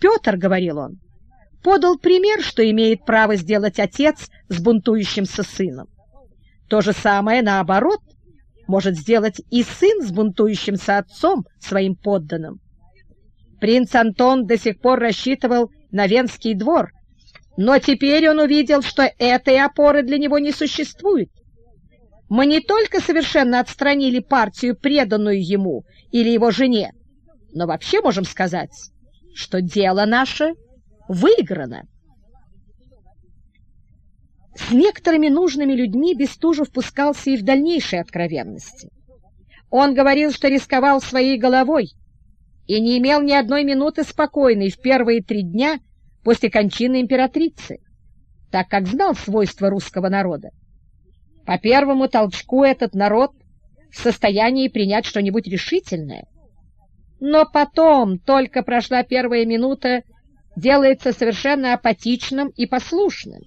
Петр, — говорил он, — подал пример, что имеет право сделать отец с бунтующимся сыном. То же самое, наоборот, может сделать и сын с бунтующимся отцом своим подданным. Принц Антон до сих пор рассчитывал на Венский двор, но теперь он увидел, что этой опоры для него не существует. Мы не только совершенно отстранили партию, преданную ему или его жене, но вообще можем сказать, что дело наше выиграно. С некоторыми нужными людьми Бестужев пускался и в дальнейшей откровенности. Он говорил, что рисковал своей головой и не имел ни одной минуты спокойной в первые три дня после кончины императрицы, так как знал свойства русского народа. По первому толчку этот народ в состоянии принять что-нибудь решительное. Но потом, только прошла первая минута, делается совершенно апатичным и послушным.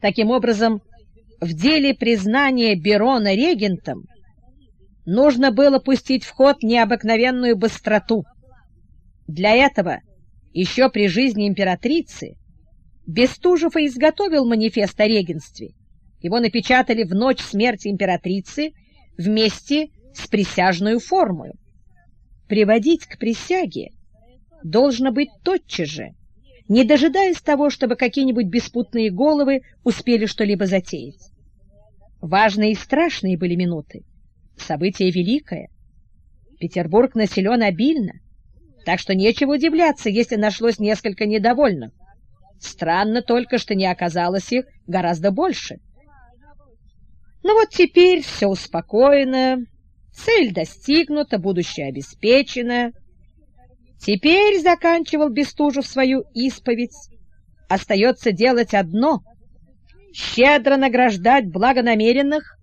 Таким образом, в деле признания Берона регентом нужно было пустить в ход необыкновенную быстроту. Для этого еще при жизни императрицы Бестужев и изготовил манифест о регенстве. Его напечатали в ночь смерти императрицы вместе с присяжную формой. Приводить к присяге должно быть тотчас же, не дожидаясь того, чтобы какие-нибудь беспутные головы успели что-либо затеять. Важные и страшные были минуты. Событие великое. Петербург населен обильно, так что нечего удивляться, если нашлось несколько недовольных. Странно только, что не оказалось их гораздо больше. Но ну вот теперь все успокоено, цель достигнута, будущее обеспечено. Теперь, заканчивал Бестужев свою исповедь, остается делать одно — щедро награждать благонамеренных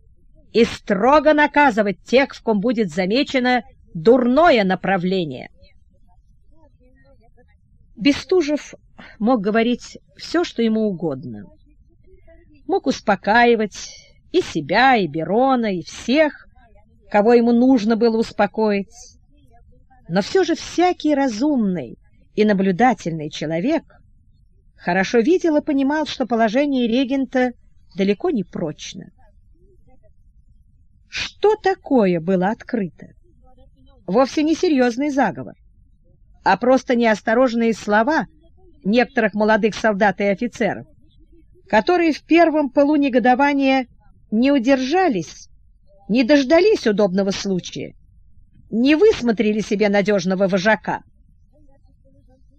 и строго наказывать тех, в ком будет замечено дурное направление. Бестужев мог говорить все, что ему угодно. Мог успокаивать и себя, и Берона, и всех, кого ему нужно было успокоить. Но все же всякий разумный и наблюдательный человек хорошо видел и понимал, что положение регента далеко не прочно. Что такое было открыто? Вовсе не серьезный заговор, а просто неосторожные слова некоторых молодых солдат и офицеров, которые в первом полу негодования не удержались, не дождались удобного случая не высмотрели себе надежного вожака.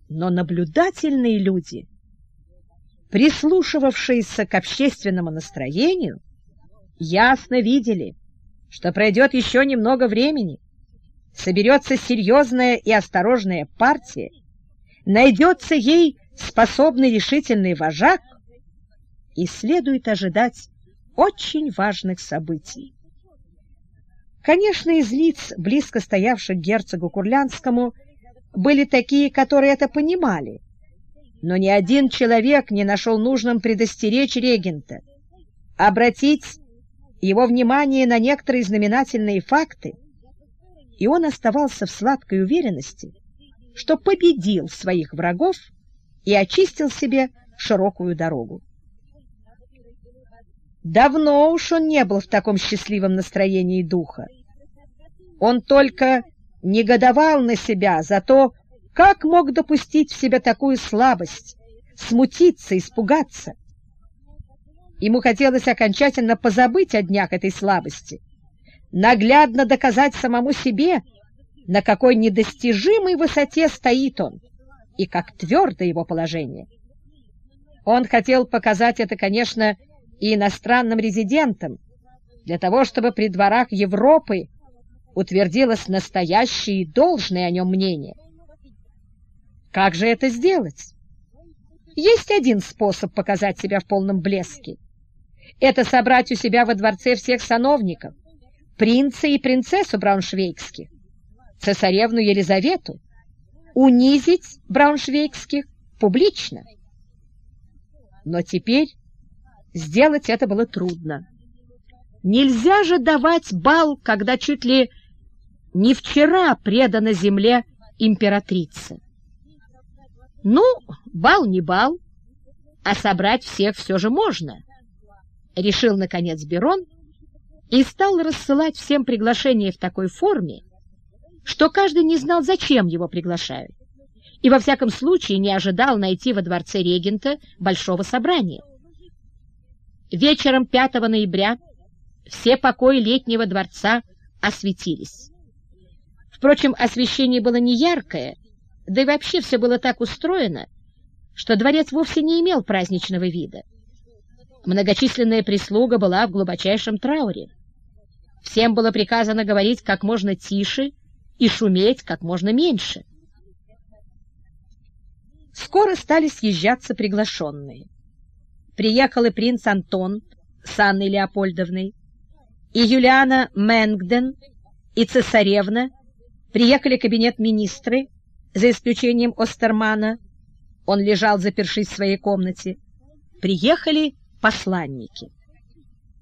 Но наблюдательные люди, прислушивавшиеся к общественному настроению, ясно видели, что пройдет еще немного времени, соберется серьезная и осторожная партия, найдется ей способный решительный вожак, и следует ожидать очень важных событий. Конечно, из лиц, близко стоявших герцогу Курлянскому, были такие, которые это понимали, но ни один человек не нашел нужным предостеречь регента, обратить его внимание на некоторые знаменательные факты, и он оставался в сладкой уверенности, что победил своих врагов и очистил себе широкую дорогу. Давно уж он не был в таком счастливом настроении духа. Он только негодовал на себя за то, как мог допустить в себе такую слабость, смутиться, испугаться. Ему хотелось окончательно позабыть о днях этой слабости, наглядно доказать самому себе, на какой недостижимой высоте стоит он и как твердо его положение. Он хотел показать это, конечно, и иностранным резидентам, для того, чтобы при дворах Европы утвердилось настоящее и должное о нем мнение. Как же это сделать? Есть один способ показать себя в полном блеске. Это собрать у себя во дворце всех сановников, принца и принцессу Брауншвейгских, цесаревну Елизавету, унизить Брауншвейгских публично. Но теперь сделать это было трудно. Нельзя же давать бал, когда чуть ли не вчера предана земле императрица. Ну, бал не бал, а собрать всех все же можно, решил, наконец, Берон и стал рассылать всем приглашения в такой форме, что каждый не знал, зачем его приглашают, и во всяком случае не ожидал найти во дворце регента большого собрания. Вечером 5 ноября все покои летнего дворца осветились. Впрочем, освещение было не яркое, да и вообще все было так устроено, что дворец вовсе не имел праздничного вида. Многочисленная прислуга была в глубочайшем трауре. Всем было приказано говорить как можно тише и шуметь как можно меньше. Скоро стали съезжаться приглашенные. Приехал и принц Антон с Анной Леопольдовной, и Юлиана Мэнгден, и цесаревна, приехали кабинет министры, за исключением Остермана, он лежал, запершись в своей комнате, приехали посланники.